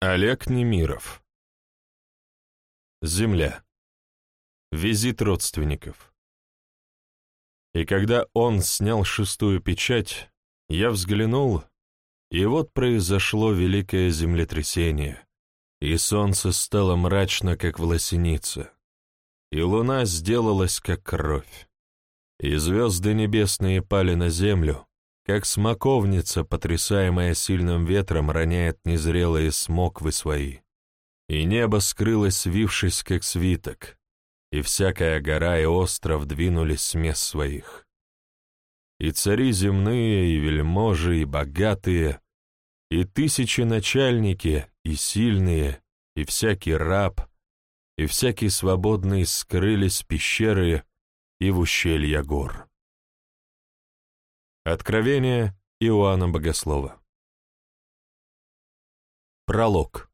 Олег Немиров. Земля. Визит родственников. И когда он снял шестую печать, я взглянул, и вот произошло великое землетрясение, и солнце стало мрачно, как в лосенице, и луна сделалась, как кровь, и звезды небесные пали на землю, как смоковница, потрясаемая сильным ветром, роняет незрелые смоквы свои. И небо скрылось, свившись, как свиток, и всякая гора и остров двинулись с мест своих. И цари земные, и вельможи, и богатые, и тысячи начальники, и сильные, и всякий раб, и всякий свободный скрылись в пещеры и в ущелья гор. Откровение Иоанна Богослова. Пролог.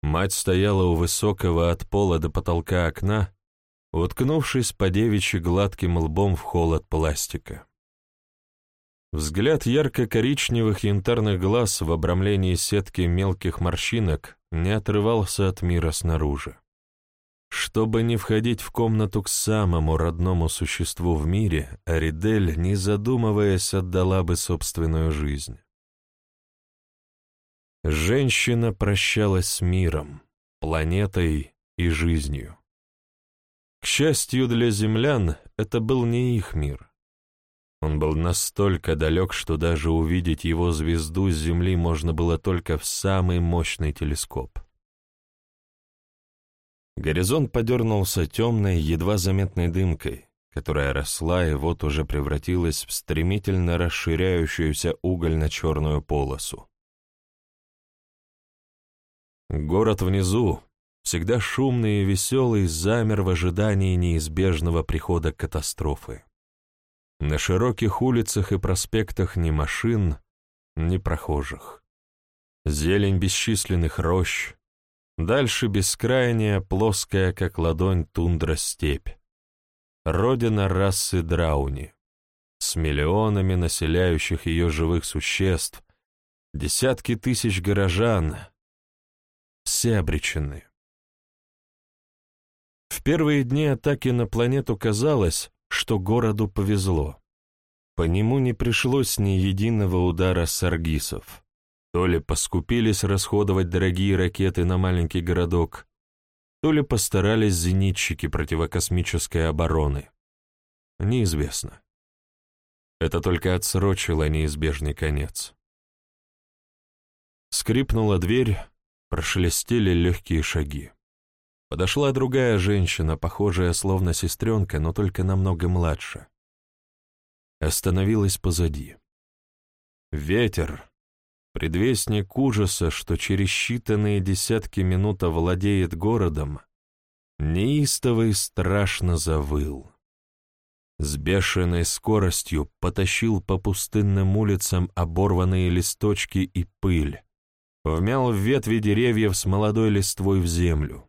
Мать стояла у высокого от пола до потолка окна, уткнувшись по девичьи гладким лбом в холод пластика. Взгляд ярко-коричневых янтарных глаз в обрамлении сетки мелких морщинок не отрывался от мира снаружи. Чтобы не входить в комнату к самому родному существу в мире, Аридель, не задумываясь, отдала бы собственную жизнь. Женщина прощалась с миром, планетой и жизнью. К счастью для землян, это был не их мир. Он был настолько далек, что даже увидеть его звезду с Земли можно было только в самый мощный телескоп. Горизонт подернулся темной, едва заметной дымкой, которая росла и вот уже превратилась в стремительно расширяющуюся угольно-черную полосу. Город внизу, всегда шумный и веселый, замер в ожидании неизбежного прихода катастрофы. На широких улицах и проспектах ни машин, ни прохожих. Зелень бесчисленных рощ, Дальше бескрайняя, плоская, как ладонь, тундра-степь. Родина расы Драуни, с миллионами населяющих ее живых существ, десятки тысяч горожан. Все обречены. В первые дни атаки на планету казалось, что городу повезло. По нему не пришлось ни единого удара саргисов. То ли поскупились расходовать дорогие ракеты на маленький городок, то ли постарались зенитчики противокосмической обороны. Неизвестно. Это только отсрочило неизбежный конец. Скрипнула дверь, прошелестели легкие шаги. Подошла другая женщина, похожая словно сестренка, но только намного младше. Остановилась позади. Ветер, предвестник ужаса, что через считанные десятки минут овладеет городом, неистово и страшно завыл. С бешеной скоростью потащил по пустынным улицам оборванные листочки и пыль, вмял в ветви деревьев с молодой листвой в землю.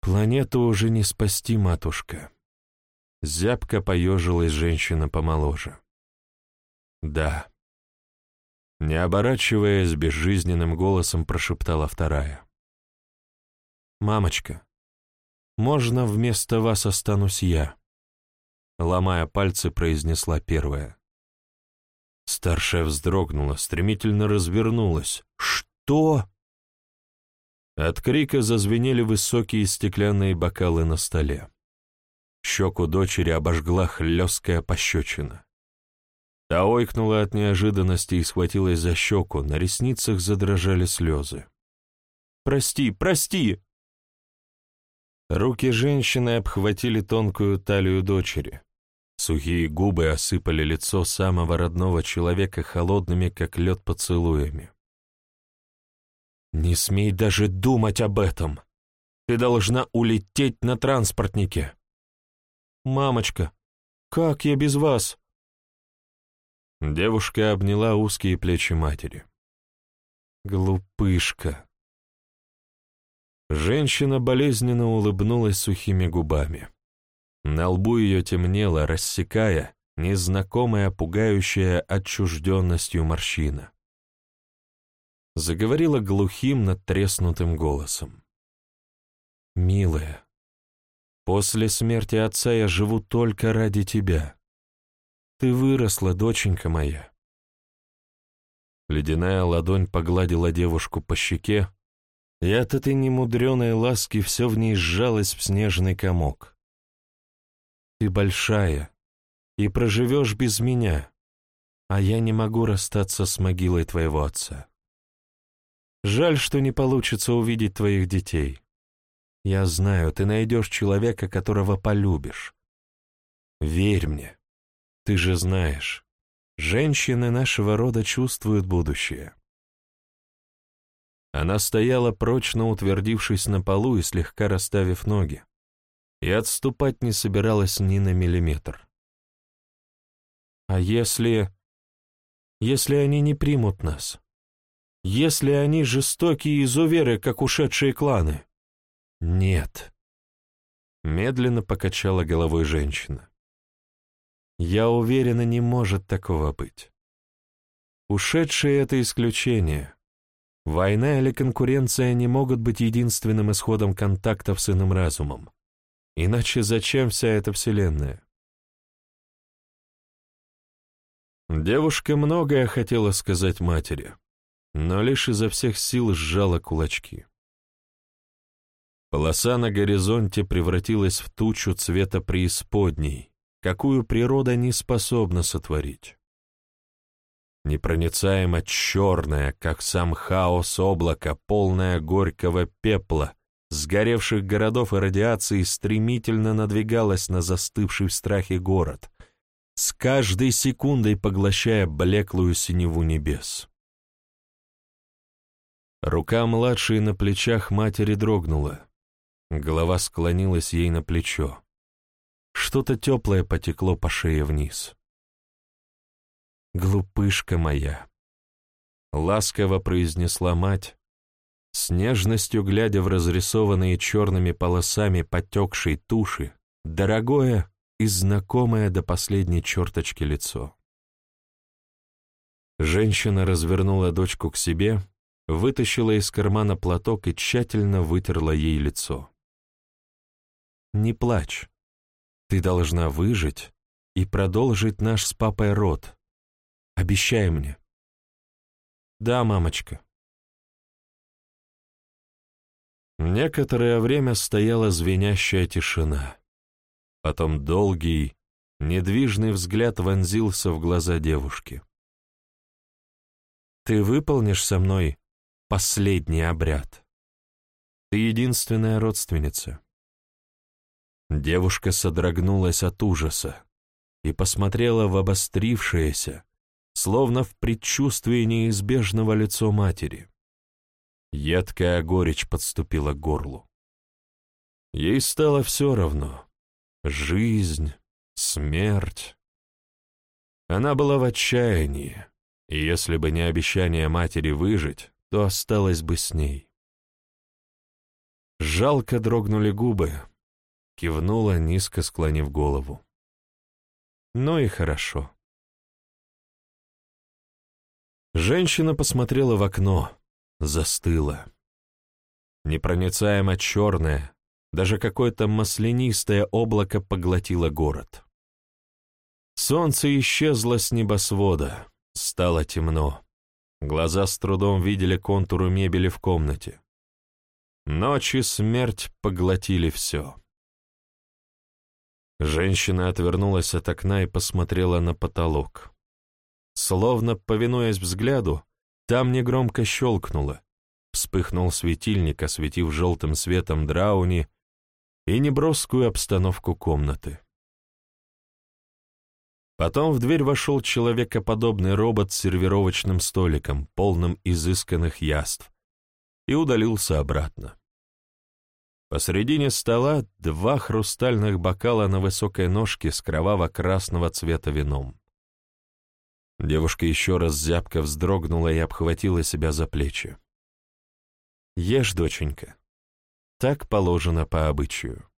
«Планету уже не спасти, матушка», — зябко поежилась женщина помоложе. «Да, не оборачиваясь, безжизненным голосом прошептала вторая. «Мамочка, можно вместо вас останусь я?» Ломая пальцы, произнесла первая. Старшая вздрогнула, стремительно развернулась. «Что?» От крика зазвенели высокие стеклянные бокалы на столе. Щеку дочери обожгла хлесткая пощечина. Та ойкнула от неожиданности и схватилась за щеку, на ресницах задрожали слезы. «Прости, прости!» Руки женщины обхватили тонкую талию дочери. Сухие губы осыпали лицо самого родного человека холодными, как лед, поцелуями. «Не смей даже думать об этом! Ты должна улететь на транспортнике!» «Мамочка, как я без вас?» Девушка обняла узкие плечи матери. «Глупышка!» Женщина болезненно улыбнулась сухими губами. На лбу ее темнело, рассекая, незнакомая, пугающая отчужденностью морщина. заговорила глухим, надтреснутым голосом. «Милая, после смерти отца я живу только ради тебя. Ты выросла, доченька моя». Ледяная ладонь погладила девушку по щеке, и от этой немудреной ласки все в ней сжалось в снежный комок. «Ты большая, и проживешь без меня, а я не могу расстаться с могилой твоего отца. Жаль, что не получится увидеть твоих детей. Я знаю, ты найдешь человека, которого полюбишь. Верь мне, ты же знаешь, женщины нашего рода чувствуют будущее. Она стояла, прочно утвердившись на полу и слегка расставив ноги, и отступать не собиралась ни на миллиметр. А если... если они не примут нас? Если они жестокие изуверы, как ушедшие кланы? Нет. Медленно покачала головой женщина. Я уверена, не может такого быть. Ушедшие — это исключение. Война или конкуренция не могут быть единственным исходом контактов с иным разумом. Иначе зачем вся эта вселенная? Девушка многое хотела сказать матери но лишь изо всех сил сжала кулачки. Полоса на горизонте превратилась в тучу цвета преисподней, какую природа не способна сотворить. Непроницаемо черное, как сам хаос облака, полное горького пепла, сгоревших городов и радиации стремительно надвигалось на застывший в страхе город, с каждой секундой поглощая блеклую синеву небес. Рука младшей на плечах матери дрогнула. Голова склонилась ей на плечо. Что-то теплое потекло по шее вниз. «Глупышка моя!» — ласково произнесла мать, с нежностью глядя в разрисованные черными полосами потекшей туши, дорогое и знакомое до последней черточки лицо. Женщина развернула дочку к себе — вытащила из кармана платок и тщательно вытерла ей лицо. «Не плачь. Ты должна выжить и продолжить наш с папой род. Обещай мне». «Да, мамочка». Некоторое время стояла звенящая тишина. Потом долгий, недвижный взгляд вонзился в глаза девушки. «Ты выполнишь со мной последний обряд. Ты единственная родственница. Девушка содрогнулась от ужаса и посмотрела в обострившееся, словно в предчувствии неизбежного лицо матери. Едкая горечь подступила к горлу. Ей стало все равно. Жизнь, смерть. Она была в отчаянии, и если бы не обещание матери выжить, то осталось бы с ней. Жалко дрогнули губы, кивнула, низко склонив голову. Ну и хорошо. Женщина посмотрела в окно, застыла. Непроницаемо черное, даже какое-то маслянистое облако поглотило город. Солнце исчезло с небосвода, стало темно. Глаза с трудом видели контуры мебели в комнате. Ночь и смерть поглотили все. Женщина отвернулась от окна и посмотрела на потолок. Словно, повинуясь взгляду, там негромко щелкнуло. Вспыхнул светильник, осветив желтым светом драуни и неброскую обстановку комнаты. Потом в дверь вошел человекоподобный робот с сервировочным столиком, полным изысканных яств, и удалился обратно. Посредине стола два хрустальных бокала на высокой ножке с кроваво-красного цвета вином. Девушка еще раз зябко вздрогнула и обхватила себя за плечи. «Ешь, доченька. Так положено по обычаю».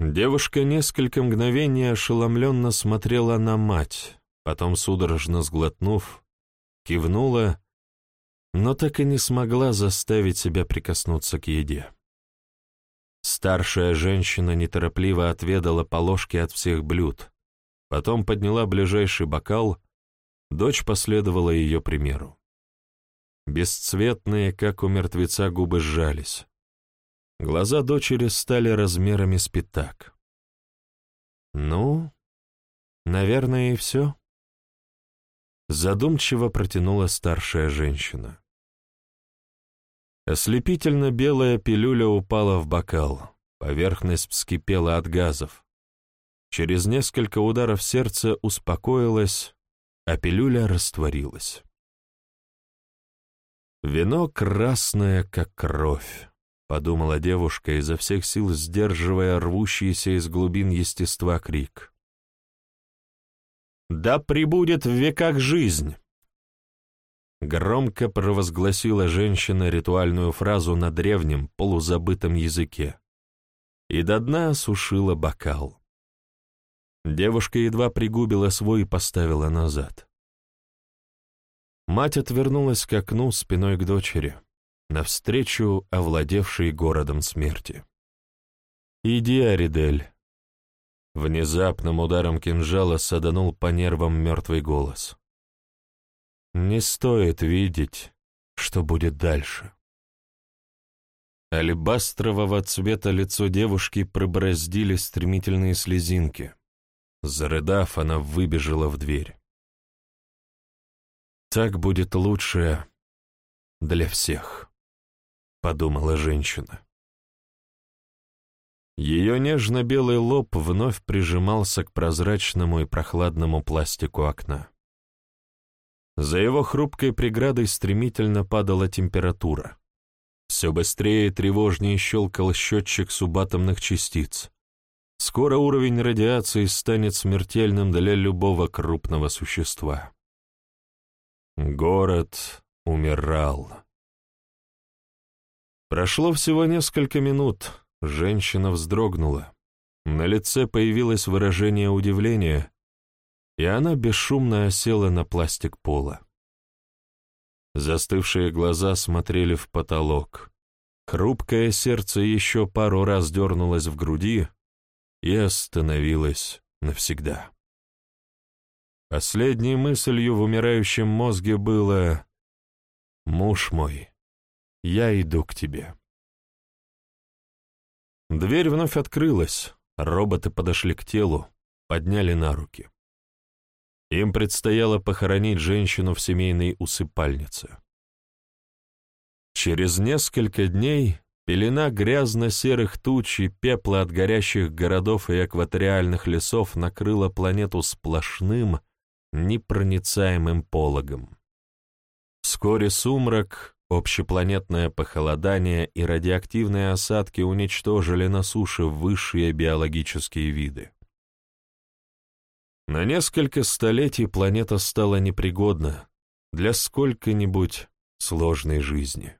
Девушка несколько мгновений ошеломленно смотрела на мать, потом, судорожно сглотнув, кивнула, но так и не смогла заставить себя прикоснуться к еде. Старшая женщина неторопливо отведала по ложке от всех блюд, потом подняла ближайший бокал, дочь последовала ее примеру. Бесцветные, как у мертвеца, губы сжались. Глаза дочери стали размерами с пятак. «Ну, наверное, и все», — задумчиво протянула старшая женщина. Ослепительно белая пилюля упала в бокал, поверхность вскипела от газов. Через несколько ударов сердце успокоилась, а пилюля растворилась. «Вино красное, как кровь», — подумала девушка, изо всех сил сдерживая рвущийся из глубин естества крик. «Да прибудет в веках жизнь!» Громко провозгласила женщина ритуальную фразу на древнем, полузабытом языке. И до дна осушила бокал. Девушка едва пригубила свой и поставила назад. Мать отвернулась к окну спиной к дочери, навстречу овладевшей городом смерти. «Иди, Аридель!» Внезапным ударом кинжала саданул по нервам мертвый голос. Не стоит видеть, что будет дальше. Алебастрового цвета лицо девушки пробороздили стремительные слезинки. Зарыдав, она выбежала в дверь. «Так будет лучше для всех», — подумала женщина. Ее нежно-белый лоб вновь прижимался к прозрачному и прохладному пластику окна. За его хрупкой преградой стремительно падала температура. Все быстрее и тревожнее щелкал счетчик субатомных частиц. Скоро уровень радиации станет смертельным для любого крупного существа. Город умирал. Прошло всего несколько минут. Женщина вздрогнула. На лице появилось выражение удивления, и она бесшумно осела на пластик пола. Застывшие глаза смотрели в потолок. Хрупкое сердце еще пару раз дернулось в груди и остановилось навсегда. Последней мыслью в умирающем мозге было «Муж мой, я иду к тебе». Дверь вновь открылась, роботы подошли к телу, подняли на руки. Им предстояло похоронить женщину в семейной усыпальнице. Через несколько дней пелена грязно-серых туч и пепла от горящих городов и экваториальных лесов накрыла планету сплошным, непроницаемым пологом. Вскоре сумрак, общепланетное похолодание и радиоактивные осадки уничтожили на суше высшие биологические виды. На несколько столетий планета стала непригодна для сколько-нибудь сложной жизни.